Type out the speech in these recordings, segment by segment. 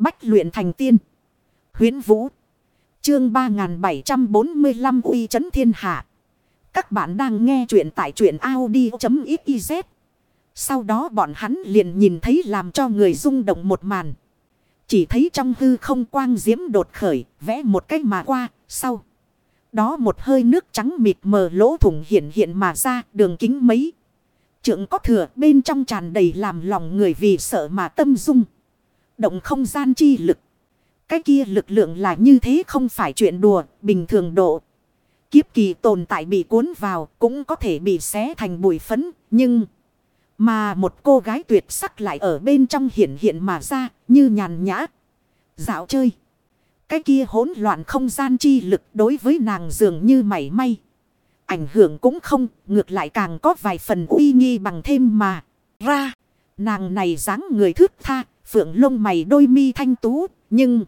Bách luyện thành tiên. huyễn Vũ. Chương 3745 uy chấn thiên hạ. Các bạn đang nghe truyện tại truyện Audi.xyz. Sau đó bọn hắn liền nhìn thấy làm cho người rung động một màn. Chỉ thấy trong hư không quang diễm đột khởi, vẽ một cách mà qua, sau. Đó một hơi nước trắng mịt mờ lỗ thủng hiện hiện mà ra đường kính mấy. Trượng có thừa bên trong tràn đầy làm lòng người vì sợ mà tâm dung. Động không gian chi lực. Cái kia lực lượng là như thế không phải chuyện đùa, bình thường độ. Kiếp kỳ tồn tại bị cuốn vào cũng có thể bị xé thành bụi phấn, nhưng... Mà một cô gái tuyệt sắc lại ở bên trong hiện hiện mà ra như nhàn nhã. Dạo chơi. Cái kia hỗn loạn không gian chi lực đối với nàng dường như mảy may. Ảnh hưởng cũng không, ngược lại càng có vài phần uy nghi bằng thêm mà. Ra, nàng này dáng người thước tha, phượng lông mày đôi mi thanh tú, nhưng...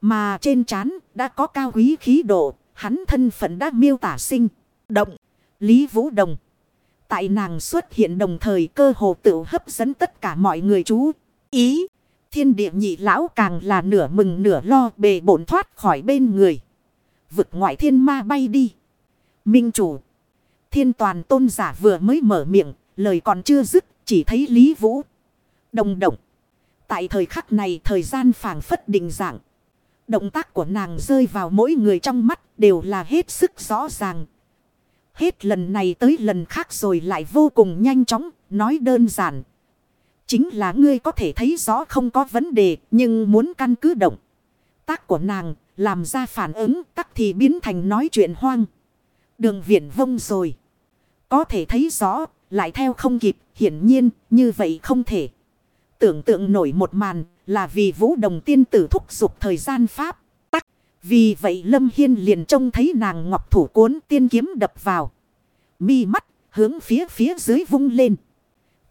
Mà trên trán đã có cao quý khí độ, hắn thân phận đã miêu tả sinh, động, Lý Vũ Đồng. Tại nàng xuất hiện đồng thời cơ hồ tự hấp dẫn tất cả mọi người chú ý. Thiên địa nhị lão càng là nửa mừng nửa lo bề bổn thoát khỏi bên người. Vực ngoại thiên ma bay đi. Minh chủ. Thiên toàn tôn giả vừa mới mở miệng. Lời còn chưa dứt. Chỉ thấy Lý Vũ. Đồng động. Tại thời khắc này thời gian phảng phất định dạng. Động tác của nàng rơi vào mỗi người trong mắt đều là hết sức rõ ràng. Hết lần này tới lần khác rồi lại vô cùng nhanh chóng, nói đơn giản. Chính là ngươi có thể thấy rõ không có vấn đề, nhưng muốn căn cứ động. Tác của nàng, làm ra phản ứng, tắc thì biến thành nói chuyện hoang. Đường viễn vông rồi. Có thể thấy rõ, lại theo không kịp, hiển nhiên, như vậy không thể. Tưởng tượng nổi một màn, là vì vũ đồng tiên tử thúc giục thời gian pháp. Tắc, vì vậy Lâm Hiên liền trông thấy nàng ngọc thủ cuốn tiên kiếm đập vào. Mi mắt, hướng phía phía dưới vung lên.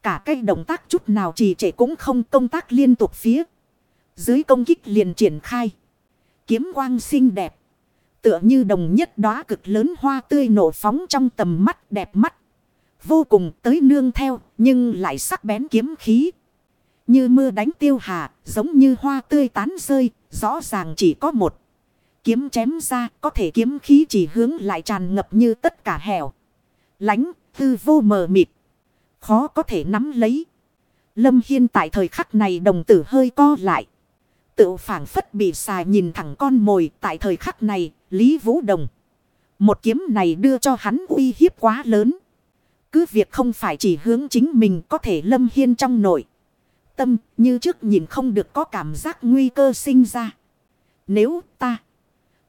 Cả cái động tác chút nào trì trệ cũng không công tác liên tục phía. Dưới công kích liền triển khai. Kiếm quang xinh đẹp. Tựa như đồng nhất đóa cực lớn hoa tươi nổ phóng trong tầm mắt đẹp mắt. Vô cùng tới nương theo, nhưng lại sắc bén kiếm khí. Như mưa đánh tiêu hà, giống như hoa tươi tán rơi, rõ ràng chỉ có một. Kiếm chém ra, có thể kiếm khí chỉ hướng lại tràn ngập như tất cả hẻo. Lánh, tư vô mờ mịt. Khó có thể nắm lấy. Lâm Hiên tại thời khắc này đồng tử hơi co lại. Tự phản phất bị xài nhìn thẳng con mồi tại thời khắc này, Lý Vũ Đồng. Một kiếm này đưa cho hắn uy hiếp quá lớn. Cứ việc không phải chỉ hướng chính mình có thể Lâm Hiên trong nội. Tâm như trước nhìn không được có cảm giác nguy cơ sinh ra. Nếu ta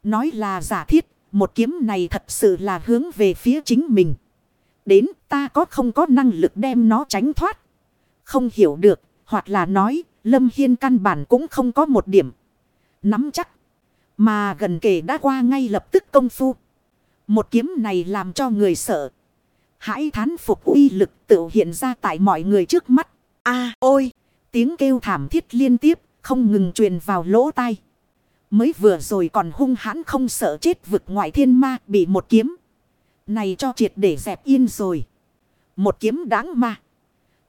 nói là giả thiết, một kiếm này thật sự là hướng về phía chính mình. Đến ta có không có năng lực đem nó tránh thoát. Không hiểu được, hoặc là nói, Lâm Hiên căn bản cũng không có một điểm. Nắm chắc. Mà gần kể đã qua ngay lập tức công phu. Một kiếm này làm cho người sợ. Hãy thán phục uy lực tự hiện ra tại mọi người trước mắt. a ôi! Tiếng kêu thảm thiết liên tiếp, không ngừng truyền vào lỗ tai. Mới vừa rồi còn hung hãn không sợ chết vực ngoại thiên ma bị một kiếm. Này cho triệt để dẹp yên rồi. Một kiếm đáng ma.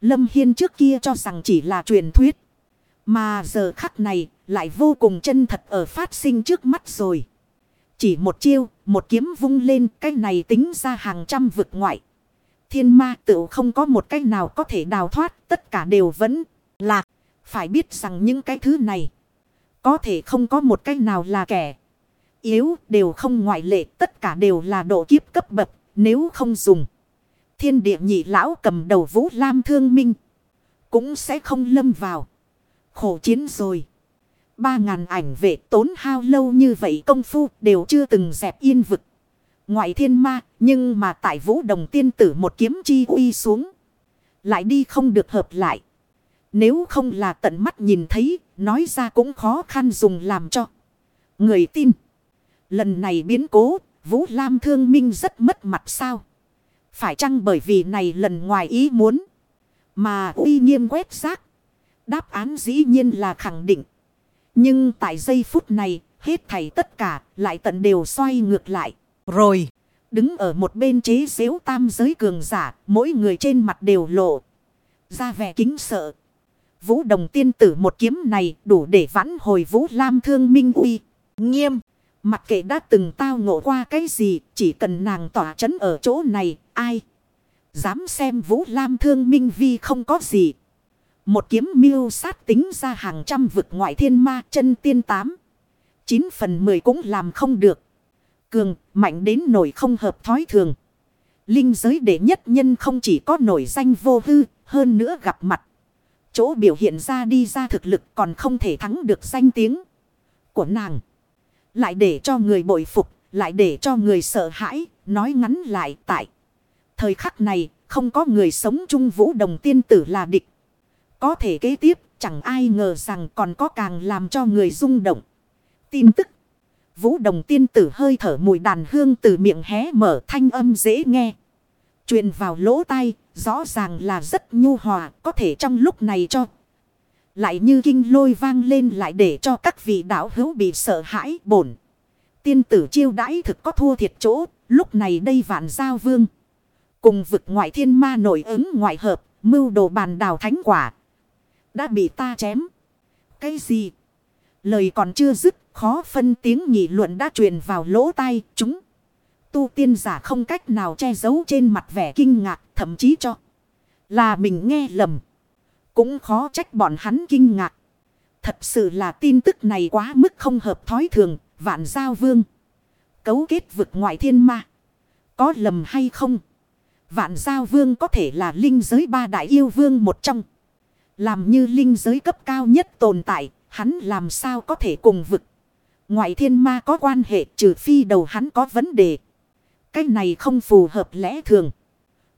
Lâm Hiên trước kia cho rằng chỉ là truyền thuyết. Mà giờ khắc này lại vô cùng chân thật ở phát sinh trước mắt rồi. Chỉ một chiêu, một kiếm vung lên cái này tính ra hàng trăm vực ngoại. Thiên ma tự không có một cái nào có thể đào thoát, tất cả đều vẫn. Phải biết rằng những cái thứ này có thể không có một cái nào là kẻ yếu đều không ngoại lệ, tất cả đều là độ kiếp cấp bậc, nếu không dùng. Thiên địa nhị lão cầm đầu vũ lam thương minh, cũng sẽ không lâm vào. Khổ chiến rồi. Ba ngàn ảnh vệ tốn hao lâu như vậy công phu đều chưa từng dẹp yên vực. Ngoại thiên ma, nhưng mà tại vũ đồng tiên tử một kiếm chi uy xuống. Lại đi không được hợp lại. Nếu không là tận mắt nhìn thấy, nói ra cũng khó khăn dùng làm cho. Người tin. Lần này biến cố, Vũ Lam thương minh rất mất mặt sao. Phải chăng bởi vì này lần ngoài ý muốn. Mà uy nghiêm quét xác. Đáp án dĩ nhiên là khẳng định. Nhưng tại giây phút này, hết thảy tất cả lại tận đều xoay ngược lại. Rồi, đứng ở một bên chế xếu tam giới cường giả, mỗi người trên mặt đều lộ. Ra vẻ kính sợ. Vũ đồng tiên tử một kiếm này đủ để vãn hồi Vũ Lam thương minh uy. Nghiêm. Mặc kệ đã từng tao ngộ qua cái gì. Chỉ cần nàng tỏa chấn ở chỗ này. Ai. Dám xem Vũ Lam thương minh vi không có gì. Một kiếm miêu sát tính ra hàng trăm vực ngoại thiên ma chân tiên tám. Chín phần mười cũng làm không được. Cường, mạnh đến nổi không hợp thói thường. Linh giới đệ nhất nhân không chỉ có nổi danh vô hư, hơn nữa gặp mặt. Chỗ biểu hiện ra đi ra thực lực còn không thể thắng được danh tiếng của nàng. Lại để cho người bội phục, lại để cho người sợ hãi, nói ngắn lại tại. Thời khắc này, không có người sống chung vũ đồng tiên tử là địch. Có thể kế tiếp, chẳng ai ngờ rằng còn có càng làm cho người rung động. Tin tức. Vũ đồng tiên tử hơi thở mùi đàn hương từ miệng hé mở thanh âm dễ nghe truyền vào lỗ tai, rõ ràng là rất nhu hòa, có thể trong lúc này cho. Lại như kinh lôi vang lên lại để cho các vị đạo hữu bị sợ hãi bổn. Tiên tử chiêu đãi thực có thua thiệt chỗ, lúc này đây vạn giao vương. Cùng vực ngoại thiên ma nổi ứng ngoại hợp, mưu đồ bàn đào thánh quả. Đã bị ta chém. Cái gì? Lời còn chưa dứt, khó phân tiếng nghị luận đã truyền vào lỗ tai chúng. Tu tiên giả không cách nào che giấu trên mặt vẻ kinh ngạc, thậm chí cho là mình nghe lầm. Cũng khó trách bọn hắn kinh ngạc. Thật sự là tin tức này quá mức không hợp thói thường, vạn giao vương. Cấu kết vực ngoại thiên ma. Có lầm hay không? Vạn giao vương có thể là linh giới ba đại yêu vương một trong. Làm như linh giới cấp cao nhất tồn tại, hắn làm sao có thể cùng vực. Ngoại thiên ma có quan hệ trừ phi đầu hắn có vấn đề. Cái này không phù hợp lẽ thường.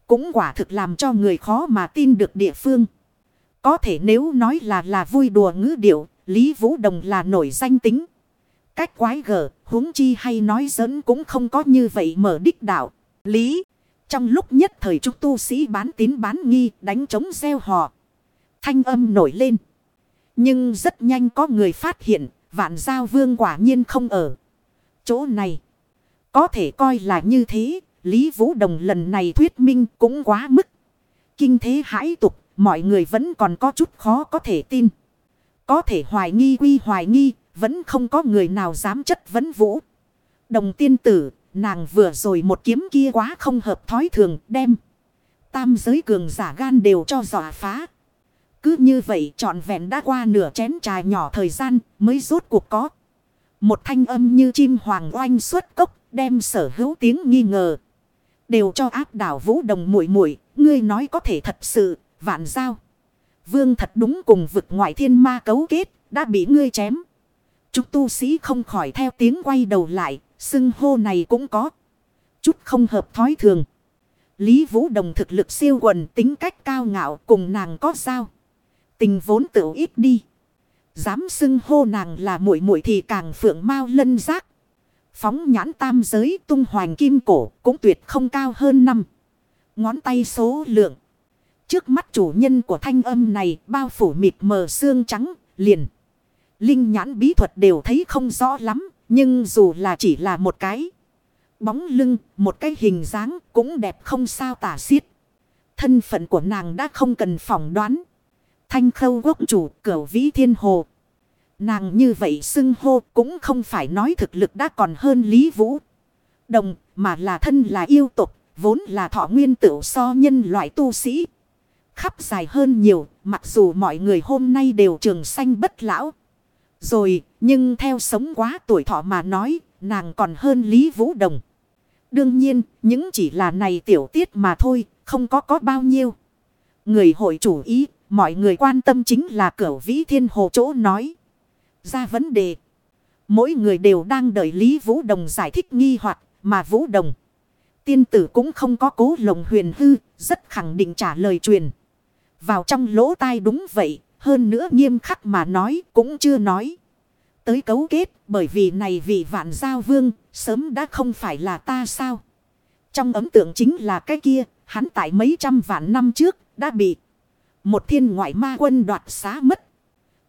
Cũng quả thực làm cho người khó mà tin được địa phương. Có thể nếu nói là là vui đùa ngữ điệu, Lý Vũ Đồng là nổi danh tính. Cách quái gở, huống chi hay nói giỡn cũng không có như vậy mở đích đạo. Lý, trong lúc nhất thời chúng tu sĩ bán tín bán nghi, đánh chống gieo họ. Thanh âm nổi lên. Nhưng rất nhanh có người phát hiện, vạn giao vương quả nhiên không ở. Chỗ này, có thể coi là như thế, Lý Vũ Đồng lần này thuyết minh cũng quá mức. Kinh thế hãi tục, mọi người vẫn còn có chút khó có thể tin. Có thể hoài nghi quy hoài nghi, vẫn không có người nào dám chất vấn Vũ. Đồng tiên tử, nàng vừa rồi một kiếm kia quá không hợp thói thường đem. Tam giới cường giả gan đều cho dọa phá. Cứ như vậy trọn vẹn đã qua nửa chén trà nhỏ thời gian mới rốt cuộc có. Một thanh âm như chim hoàng oanh xuất cốc đem sở hữu tiếng nghi ngờ. Đều cho áp đảo vũ đồng muội muội ngươi nói có thể thật sự, vạn giao. Vương thật đúng cùng vực ngoại thiên ma cấu kết, đã bị ngươi chém. Chúng tu sĩ không khỏi theo tiếng quay đầu lại, xưng hô này cũng có. Chút không hợp thói thường. Lý Vũ Đồng thực lực siêu quần tính cách cao ngạo cùng nàng có sao. Tình vốn tự ít đi. Dám xưng hô nàng là muội muội thì càng phượng mau lân giác. Phóng nhãn tam giới tung hoành kim cổ cũng tuyệt không cao hơn năm. Ngón tay số lượng. Trước mắt chủ nhân của thanh âm này bao phủ mịt mờ xương trắng liền. Linh nhãn bí thuật đều thấy không rõ lắm. Nhưng dù là chỉ là một cái. Bóng lưng, một cái hình dáng cũng đẹp không sao tả xiết. Thân phận của nàng đã không cần phỏng đoán. Thanh khâu quốc chủ cửu vĩ thiên hồ. Nàng như vậy xưng hô cũng không phải nói thực lực đã còn hơn Lý Vũ. Đồng mà là thân là yêu tục, vốn là thọ nguyên tử so nhân loại tu sĩ. Khắp dài hơn nhiều, mặc dù mọi người hôm nay đều trường sanh bất lão. Rồi, nhưng theo sống quá tuổi thọ mà nói, nàng còn hơn Lý Vũ Đồng. Đương nhiên, những chỉ là này tiểu tiết mà thôi, không có có bao nhiêu. Người hội chủ ý, mọi người quan tâm chính là cửa vĩ thiên hồ chỗ nói ra vấn đề. Mỗi người đều đang đợi Lý Vũ Đồng giải thích nghi hoặc mà Vũ Đồng. Tiên tử cũng không có cố lồng huyền hư, rất khẳng định trả lời truyền. Vào trong lỗ tai đúng vậy, hơn nữa nghiêm khắc mà nói cũng chưa nói. Tới cấu kết, bởi vì này vị vạn giao vương, sớm đã không phải là ta sao. Trong ấm tượng chính là cái kia, hắn tại mấy trăm vạn năm trước, đã bị một thiên ngoại ma quân đoạt xá mất.